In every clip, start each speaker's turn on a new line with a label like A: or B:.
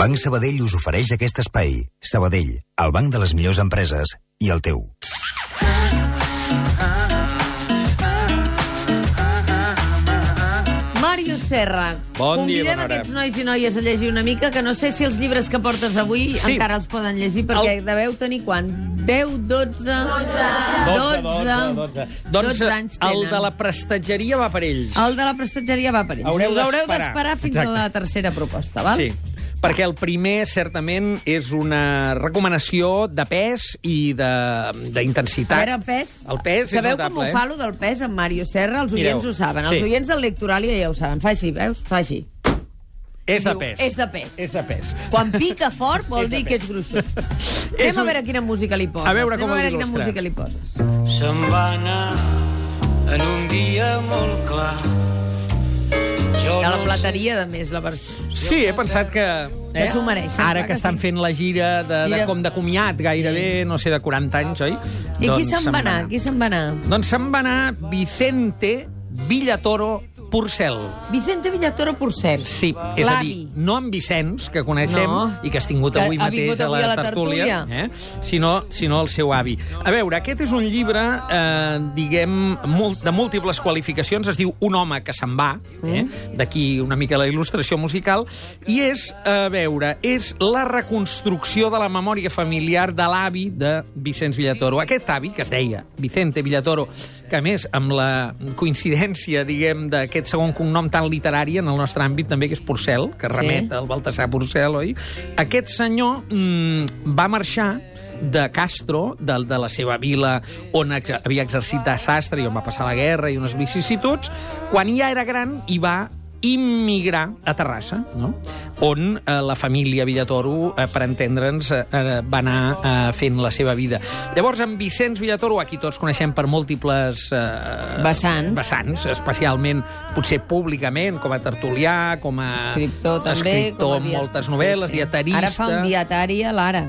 A: Banc Sabadell us ofereix aquest espai. Sabadell, el banc de les millors empreses i el teu.
B: Màrius Serra,
C: Bon dia,
B: convidem
C: bona hora.
B: aquests nois i noies a llegir una mica, que no sé si els llibres que portes avui
C: Sí.
B: encara els poden llegir, perquè
C: El-
B: deveu tenir quan? 10, 12... 12.
C: 12, 12. Doncs
B: 12 anys
C: el
B: tenen.
C: de la prestatgeria va per ells.
B: El de la prestatgeria va per ells.
C: Haureu
B: Us haureu
C: d'esperar.
B: d'esperar fins
C: Exacte.
B: a la tercera proposta, val?
C: Sí, perquè el primer, certament, és una recomanació de pes i de-
B: A
C: d'intensitat.
B: veure, el pes.
C: El pes és
B: Sabeu
C: notable,
B: com ho
C: eh?
B: fa, lo del pes, amb Màrius Serra? Els
C: Mireu,
B: oients ho saben. Els
C: sí.
B: oients del Lectoralia ja ho saben. Fa així, veus? Fa així.
C: És de pes.
B: és de pes.
C: És de pes.
B: Quan pica fort vol
C: És
B: dir que és gruixut.
C: És
B: Anem a
C: un-
B: veure quina música li poses.
C: A veure
B: Anem
C: com
B: a veure quina música li poses.
D: Se'n va anar en un dia molt clar. Jo
B: De la
D: no
B: plateria, de més, la versió.
C: Sí, he pensat que... eh,
B: Que s'ho mereixen,
C: Ara
B: clar
C: que,
B: que
C: estan
B: sí.
C: fent la gira de, de com de comiat, gairebé, no sé, de 40 anys, oi?
B: I qui se'n va anar? Qui se'n va anar?
C: Doncs se'n va anar Vicente Villatoro Porcel.
B: Vicente Villatoro Porcel.
C: Sí, és a dir, no en Vicenç, que coneixem
B: No.
C: i que has tingut
B: Que
C: avui
B: ha
C: mateix
B: vingut
C: a
B: avui
C: la,
B: a la
C: tertúlia,
B: tertúlia.
C: eh? sinó, sinó el seu avi. A veure, aquest és un llibre, eh, diguem, molt, de múltiples qualificacions. Es diu Un home que se'n va, eh? D'aquí una mica la il·lustració musical, i és, a veure, és la reconstrucció de la memòria familiar de l'avi de Vicenç Villatoro. Aquest avi, que es deia Vicente Villatoro, que a més, amb la coincidència, diguem, d'aquest segon cognom tan literari en el nostre àmbit també, que és Porcel, que
B: Sí.
C: remet al Baltasar Porcel, oi? Aquest senyor mm, va marxar de Castro, de, de la seva vila on ex havia exercit de sastre i on va passar la guerra i unes vicissituds, quan ja era gran i va immigrar a Terrassa, no? on eh, la família Villatoro, eh, per entendre'ns, eh, eh, va anar eh, fent la seva vida. Llavors, en Vicenç Villatoro, aquí tots coneixem per múltiples... Eh,
B: Vessants.
C: Vessants, especialment, potser públicament, com a tertulià, com a...
B: Escriptor, també.
C: Escriptor
B: com a
C: moltes novel·les,
B: Sí, sí.
C: dietarista...
B: Ara fa un dietari a l'Ara.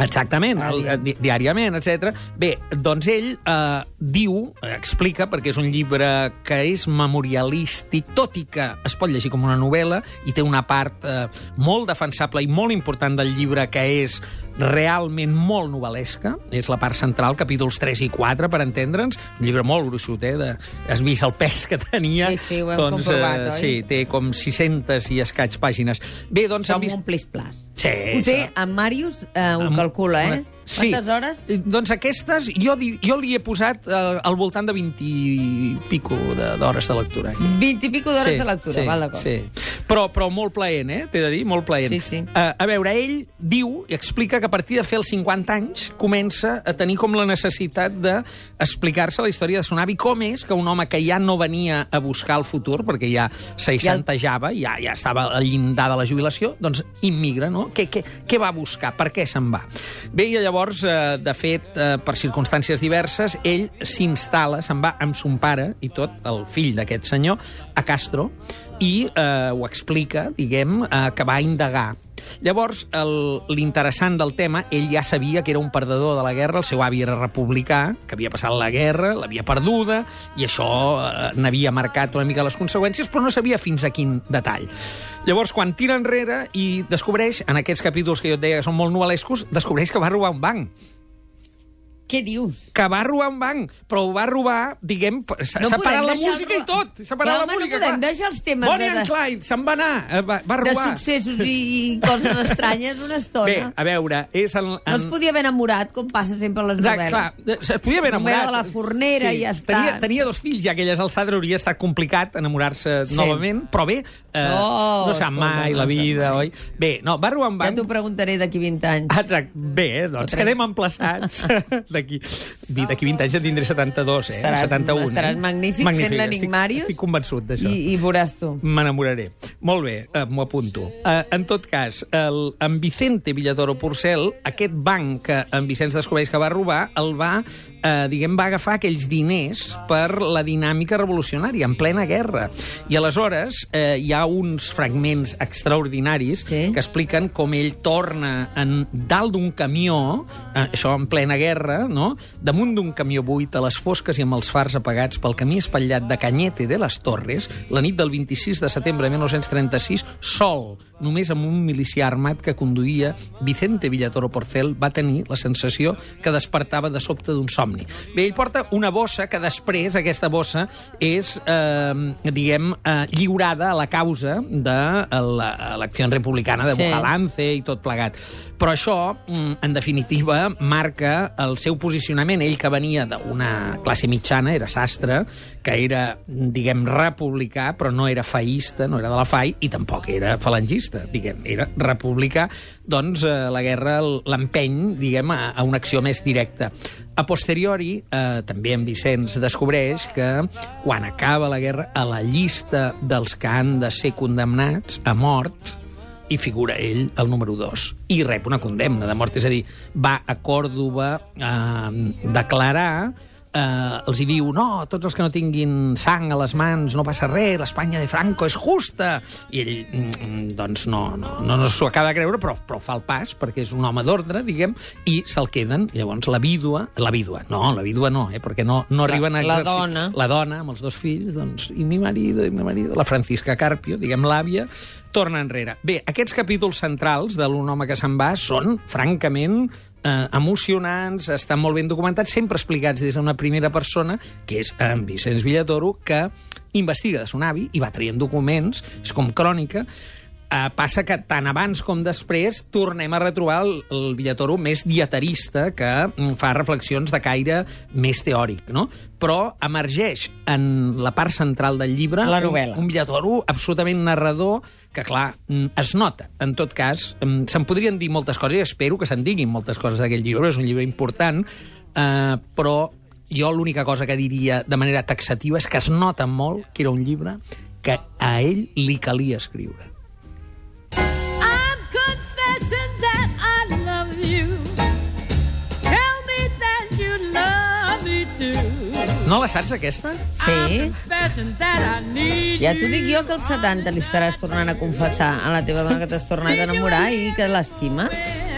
C: Exactament, el, di diàriament, etc. Bé, doncs ell eh, diu, explica, perquè és un llibre que és memorialístic, tot i que es pot llegir com una novel·la, i té una part eh, molt defensable i molt important del llibre que és realment molt novel·lesca, és la part central, capítols 3 i 4, per entendre'ns, un llibre molt gruixut, eh? De, has vist el pes que tenia?
B: Sí, sí, ho hem comprovat, oi?
C: Sí, té com 600 i escaig pàgines. Bé, doncs...
B: Som
C: vist-
B: un plis-plas.
C: Sí,
B: Ho té, en Màrius eh, ho
C: Amb-
B: calcula, eh?
C: Sí.
B: Quantes hores?
C: Eh, Doncs aquestes, jo, di- jo li he posat eh, al voltant de 20 i pico de- d'hores de lectura. Aquí.
B: 20 i pico d'hores de lectura,
C: sí,
B: val d'acord.
C: Sí. Però, però molt plaent, eh? T'he de dir, molt plaent.
B: Sí, sí.
C: Uh, a veure, ell diu i explica que a partir de fer els 50 anys comença a tenir com la necessitat d'explicar-se la història de son avi, com és que un home que ja no venia a buscar el futur, perquè ja seixantejava, ja, ja estava al llindar de la jubilació, doncs immigra, no? Què, què, què va buscar? Per què se'n va? Bé, i llavors, eh, de fet, eh, per circumstàncies diverses, ell s'instal·la, se'n va amb son pare i tot, el fill d'aquest senyor, a Castro, i eh, ho explica, diguem, eh, que va indagar. Llavors, l'interessant del tema, ell ja sabia que era un perdedor de la guerra, el seu avi era republicà, que havia passat la guerra, l'havia perduda, i això eh, n'havia marcat una mica les conseqüències, però no sabia fins a quin detall. Llavors, quan tira enrere i descobreix, en aquests capítols que jo et deia que són molt novel·lescos, descobreix que va robar un banc
B: Què dius?
C: que va robar un banc, però ho va robar, diguem,
B: No
C: separant
B: podem
C: la
B: el
C: música
B: ro-
C: i tot. Separant
B: Clar,
C: la
B: home, no
C: música,
B: podem
C: clar.
B: deixar els temes
C: Bonnie
B: de-
C: and Clyde, se'n va anar, eh, va, va
B: De
C: robar.
B: successos i, i coses estranyes una estona.
C: Bé, a veure, és en... en...
B: No es podia haver enamorat, com passa sempre a les novel·les.
C: clar, es podia haver enamorat.
B: de la fornera i ja està.
C: Tenia, tenia dos fills, ja que elles alçades hauria estat complicat enamorar-se
B: Sí.
C: novament, però bé, eh,
B: Oh,
C: no sap mai
B: no
C: la vida,
B: mai.
C: oi? Bé, no, va robar un
B: Ja
C: banc...
B: t'ho preguntaré d'aquí 20 anys.
C: Exacte. Bé, doncs quedem emplaçats d'aquí d'aquí 20 anys en tindré 72, eh?
B: Estaràs-
C: 71.
B: estaràs
C: eh?
B: magnífic fent l'Enigmàrius.
C: Estic, estic convençut d'això.
B: I, I veuràs tu.
C: M'enamoraré. Molt bé, eh, m'ho apunto. Eh, en tot cas, el, en Vicente Villadoro Porcel, aquest banc que en Vicenç descobreix que va robar, el va, eh, diguem, va agafar aquells diners per la dinàmica revolucionària, en plena guerra. I aleshores eh, hi ha uns fragments extraordinaris
B: Sí.
C: que expliquen com ell torna en dalt d'un camió, eh, això en plena guerra, no? damunt d'un camió buit, a les fosques i amb els fars apagats pel camí espatllat de Cañete de les Torres, la nit del 26 de setembre de 1936, sol, només amb un milicià armat que conduïa Vicente Villatoro Porcel va tenir la sensació que despertava de sobte d'un somni. Bé, ell porta una bossa que després, aquesta bossa, és, eh, diguem, eh, lliurada a la causa de la- l'acció republicana de
B: Sí.
C: Bujalance i tot plegat. Però això, mm, en definitiva, marca el seu posicionament. Ell que venia d'una classe mitjana, era sastre, que era, diguem, republicà, però no era faïsta, no era de la FAI, i tampoc era falangista, diguem, era republicà. Doncs eh, la guerra l'empeny, diguem, a, a una acció més directa. A posteriori, eh, també en Vicenç descobreix que quan acaba la guerra, a la llista dels que han de ser condemnats a mort, hi figura ell el número 2 i rep una condemna de mort, és a dir, va a Còrdoba a declarar eh, els hi diu, no, tots els que no tinguin sang a les mans, no passa res, l'Espanya de Franco és justa. I ell, mm, doncs, no, no, no, no s'ho acaba de creure, però, però fa el pas, perquè és un home d'ordre, diguem, i se'l queden. Llavors, la vídua... La vídua, no, la vídua no, eh, perquè no, no arriben a
B: la
C: exercir...
B: dona.
C: La dona, amb els dos fills, doncs, i mi marido, i mi marido, la Francisca Carpio, diguem l'àvia, torna enrere. Bé, aquests capítols centrals de l'un home que se'n va són, francament, eh, emocionants, estan molt ben documentats, sempre explicats des d'una primera persona, que és en Vicenç Villatoro, que investiga de son avi i va traient documents, és com crònica, Uh, passa que tant abans com després tornem a retrobar el, el Villatoro més dietarista que mm, fa reflexions de caire més teòric, no? Però emergeix en la part central del llibre
B: La novel·la.
C: un, un Villatoro absolutament narrador que, clar, mm, es nota. En tot cas, mm, se'n podrien dir moltes coses i espero que se'n diguin moltes coses d'aquest llibre, és un llibre important, eh, però jo l'única cosa que diria de manera taxativa és que es nota molt que era un llibre que a ell li calia escriure. No la saps, aquesta?
B: Sí.
E: Need
B: Ja t'ho dic jo que als 70 li estaràs tornant a confessar a la teva dona que t'has tornat a enamorar i que l'estimes.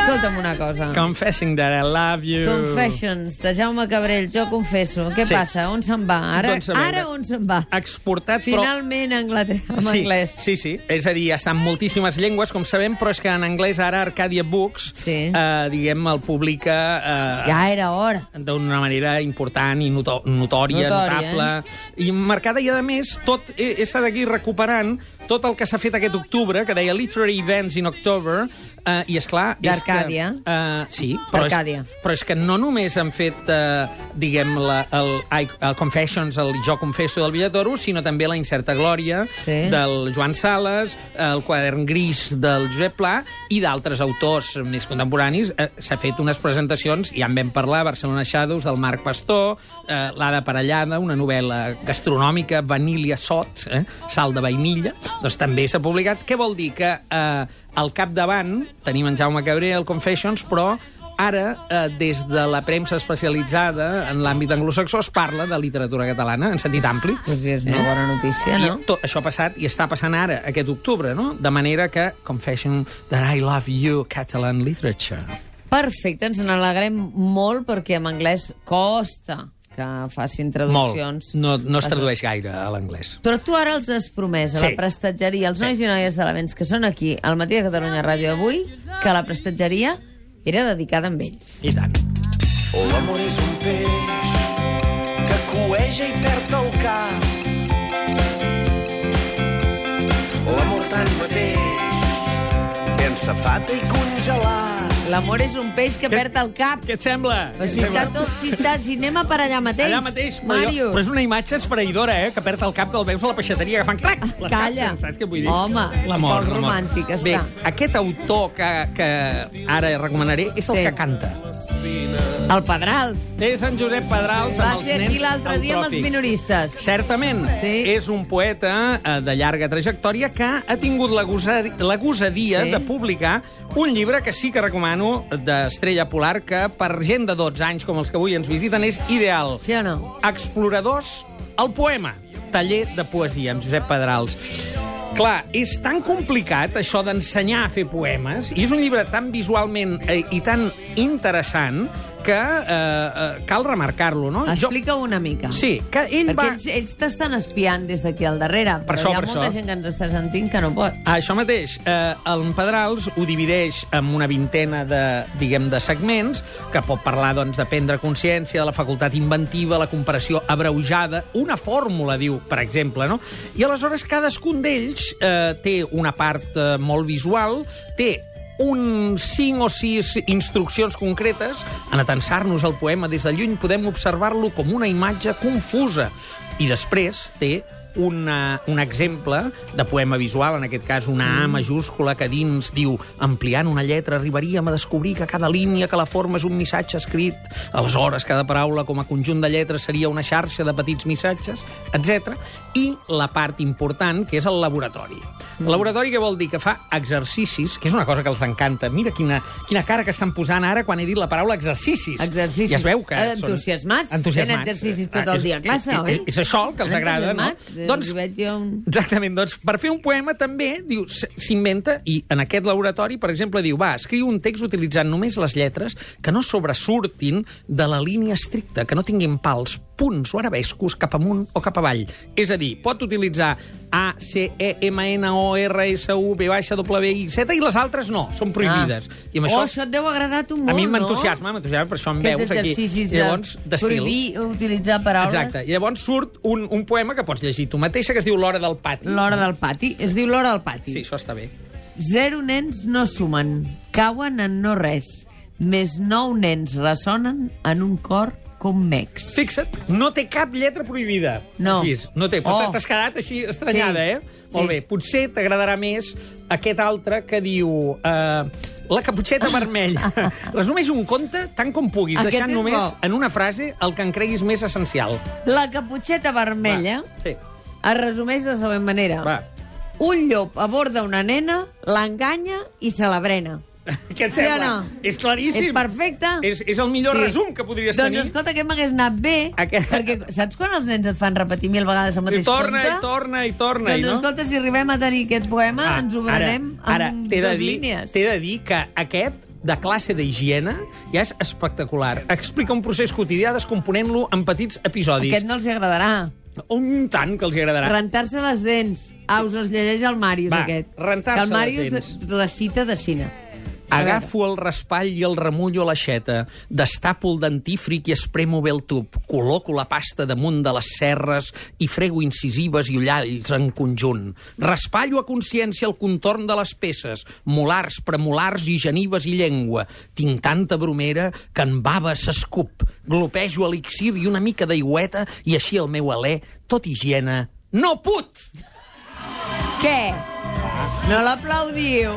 B: Escolta'm una cosa.
C: Confessing that I love you.
B: Confessions, de Jaume Cabrell, jo confesso. Què
C: Sí.
B: passa? On se'n va? Ara,
C: Doncs a veure,
B: ara on se'n va?
C: Exportat,
B: Finalment a Anglaterra, en
C: sí,
B: anglès.
C: Sí, sí. És a dir, està en moltíssimes llengües, com sabem, però és que en anglès ara Arcadia Books,
B: Sí.
C: eh, diguem, el publica... Eh,
B: Ja era hora.
C: d'una manera important i noto notòria,
B: Notòria,
C: notable, i marcada, i a més, tot, he, he estat aquí recuperant tot el que s'ha fet aquest octubre, que deia Literary Events in October, eh, i és clar...
B: D'Arcàdia.
C: Uh, sí, però és, però és que no només han fet, eh, diguem, la, el, el Confessions, el Jo confesso del Villatoro, sinó també la Incerta Glòria
B: Sí.
C: del Joan Sales, el quadern gris del Josep Pla i d'altres autors més contemporanis. Eh, S'ha fet unes presentacions, ja en vam parlar, Barcelona Shadows, del Marc Pastor, eh, l'Ada Parellada, una novel·la gastronòmica, Vanilla Sot, eh, sal de vainilla, doncs també s'ha publicat. Què vol dir? Que eh, al capdavant tenim en Jaume Cabré, el Confessions, però ara, eh, des de la premsa especialitzada en l'àmbit anglosaxó, es parla de literatura catalana en sentit ampli.
B: Pues és una bona notícia, no?
C: I tot això ha passat i està passant ara, aquest octubre, no? De manera que, Confession that I love you, Catalan literature.
B: Perfecte, ens n'alegrem molt perquè en anglès costa que facin
C: Molt.
B: traduccions.
C: No, no es tradueix gaire a l'anglès.
B: Però tu ara els has promès a
C: Sí.
B: la prestatgeria, als
C: Sí.
B: nois i noies de que són aquí, al matí de Catalunya Ràdio avui, que la prestatgeria era dedicada a ells.
C: I tant.
F: L'amor és un peix que cueja i perd el cap. L'amor tanmateix ben safata i congelat.
B: L'amor és un peix que perd el cap.
C: Què et sembla?
B: Però si està tot, si, està, si anem a per allà mateix.
C: Allà mateix, però, jo,
B: Màrius.
C: però és una imatge esfereïdora, eh? Que perd el cap del veus a la peixateria agafant clac, les
B: Calla.
C: capses, saps què vull dir?
B: Home,
C: l'amor.
B: romàntic, està.
C: Bé, aquest autor que, que ara recomanaré és el
B: Sí.
C: que canta.
B: El Pedral.
C: És en Josep Pedrals
B: Va
C: amb els
B: ser aquí
C: nens
B: l'altre dia amb els minoristes.
C: Certament.
B: Sí.
C: És un poeta eh, de llarga trajectòria que ha tingut la, gosari, la gosadia
B: Sí.
C: de publicar un llibre que sí que recomano d'Estrella Polar, que per gent de 12 anys com els que avui ens visiten és ideal.
B: Sí o no?
C: Exploradors, el poema. Taller de poesia, amb Josep Pedrals. Clar, és tan complicat això d'ensenyar a fer poemes, i és un llibre tan visualment eh, i tan interessant que eh, eh, cal remarcar-lo, no?
B: Explica una mica.
C: Sí, que ell
B: Perquè
C: va...
B: ells, ells t'estan espiant des d'aquí al darrere,
C: Per
B: però
C: això,
B: hi ha
C: per
B: molta
C: això.
B: gent que ens està sentint que no pot.
C: Ah, Això mateix. Eh, el Pedrals ho divideix en una vintena de, diguem, de segments, que pot parlar doncs, de prendre consciència, de la facultat inventiva, la comparació abreujada, una fórmula, diu, per exemple, no? I aleshores cadascun d'ells eh, té una part eh, molt visual, té un cinc o sis instruccions concretes. En atensar-nos al poema des de lluny podem observar-lo com una imatge confusa. I després té una, un exemple de poema visual, en aquest cas una A majúscula que dins diu ampliant una lletra arribaríem a descobrir que cada línia que la forma és un missatge escrit. Aleshores, cada paraula com a conjunt de lletres seria una xarxa de petits missatges, etc. I la part important, que és el laboratori. El laboratori què vol dir? Que fa exercicis, que és una cosa que els encanta. Mira quina, quina cara que estan posant ara quan he dit la paraula exercicis.
B: Exercicis.
C: I es veu que
B: Eh,
C: són
B: entusiasmats.
C: Entusiasmats.
B: Fent exercicis tot
C: Ah,
B: el
C: és-
B: dia a classe,
C: és,
B: oi?
C: És, és això el que els agrada, no?
B: Doncs... Veig jo un...
C: Exactament, doncs per fer un poema també diu s'inventa i en aquest laboratori, per exemple, diu va, escriu un text utilitzant només les lletres que no sobresurtin de la línia estricta, que no tinguin pals, punts o arabescos cap amunt o cap avall. És a dir, pot utilitzar A, C, E, M, N, O, R, S, U, V, baixa, W, X, Z i les altres no, són prohibides.
B: Ah.
C: I amb
B: Oh,
C: això,
B: això et deu agradar a tu molt,
C: a mi
B: no?
C: m'entusiasma, m'entusiasma, per això em
B: Aquests
C: veus aquí.
B: exercicis
C: I llavors,
B: de
C: d'estil.
B: prohibir utilitzar paraules.
C: Exacte. I llavors surt un, un poema que pots llegir tu mateixa, que es diu L'hora del pati.
B: L'hora del pati. Es diu l'hora del pati.
C: Sí, això està bé.
B: Zero nens no sumen, cauen en no res. Més nou nens ressonen en un cor com mecs.
C: Fixa't, no té cap lletra prohibida.
B: No.
C: Així, no té, però
B: Oh.
C: t'has quedat així estranyada,
B: Sí.
C: eh? Molt
B: Sí.
C: bé, potser t'agradarà més aquest altre que diu... Eh, la caputxeta vermella. Resumeix un conte tant com puguis,
B: Aquest
C: deixant
B: és
C: només
B: bo.
C: en una frase el que en creguis més essencial.
B: La caputxeta vermella
C: Va, sí.
B: es resumeix de la següent manera.
C: Va.
B: Un llop aborda una nena, l'enganya i se la brena.
C: Què et
B: Sí
C: sembla?
B: no?
C: És claríssim.
B: És perfecte.
C: És, és el millor resum que podries
B: doncs,
C: tenir.
B: escolta, aquest m'hagués anat bé,
C: Aquest-
B: perquè saps quan els nens et fan repetir mil vegades el
C: I
B: mateix
C: torna,
B: conte?
C: i torna, i torna.
B: Doncs
C: i no?
B: escolta, si arribem a tenir aquest poema, ens ho
C: Ah, ara,
B: amb
C: de
B: dues
C: dir,
B: línies.
C: T'he de dir que aquest de classe d'higiene ja és espectacular. Explica un procés quotidià descomponent-lo en petits episodis.
B: Aquest no els agradarà.
C: Un tant que els agradarà.
B: Rentar-se les dents. Ah, us els llegeix el Màrius,
C: Va,
B: aquest.
C: rentar-se
B: que el Màrius
C: les dents.
B: recita de cine.
C: Agafo el raspall i el remullo a l'aixeta, destapo el dentífric i espremo bé el tub, col·loco la pasta damunt de les serres i frego incisives i ullalls en conjunt. Raspallo a consciència el contorn de les peces, molars, premolars i genives i llengua. Tinc tanta bromera que en bava s'escup. Glopejo elixir i una mica d'aigüeta i així el meu alè, tot higiene, no put!
B: Què? No l'aplaudiu.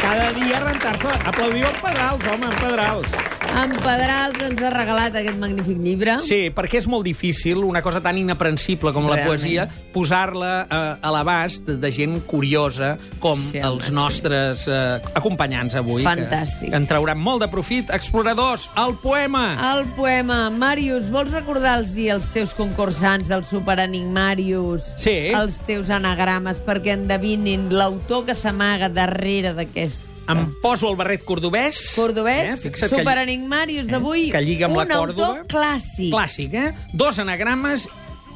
C: Cada dia rentar-se. Aplaudiu els pedrals, home, els pedrals.
B: En Pedrals ens ha regalat aquest magnífic llibre.
C: Sí, perquè és molt difícil, una cosa tan inaprensible com la
B: Realment.
C: poesia, posar-la a, a l'abast de, gent curiosa com
B: Sí, home,
C: els nostres eh, acompanyants avui.
B: Fantàstic.
C: Que, que en trauran molt de profit. Exploradors, el poema!
B: El poema. Màrius, vols recordar-los els teus concursants del Superenigmàrius?
C: Sí.
B: Els teus anagrames perquè endevinin l'autor que s'amaga darrere d'aquest
C: Em poso el barret cordobès.
B: cordobès,
C: Fixa't que-
B: Superenigmàrius d'avui,
C: que lliga amb
B: un
C: la Còrdova.
B: autor clàssic.
C: Clàssic, eh? Dos anagrames,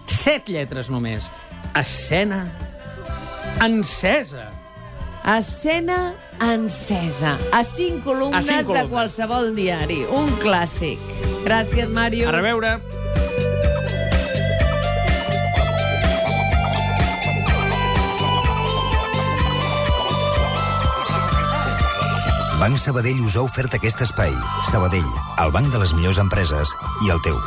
C: set lletres només. Escena encesa.
B: Escena encesa. A cinc columnes,
C: A cinc columnes.
B: de qualsevol diari. Un clàssic. Gràcies, Màrius.
C: A reveure.
A: Banc Sabadell us ha ofert aquest espai. Sabadell, el banc de les millors empreses i el teu.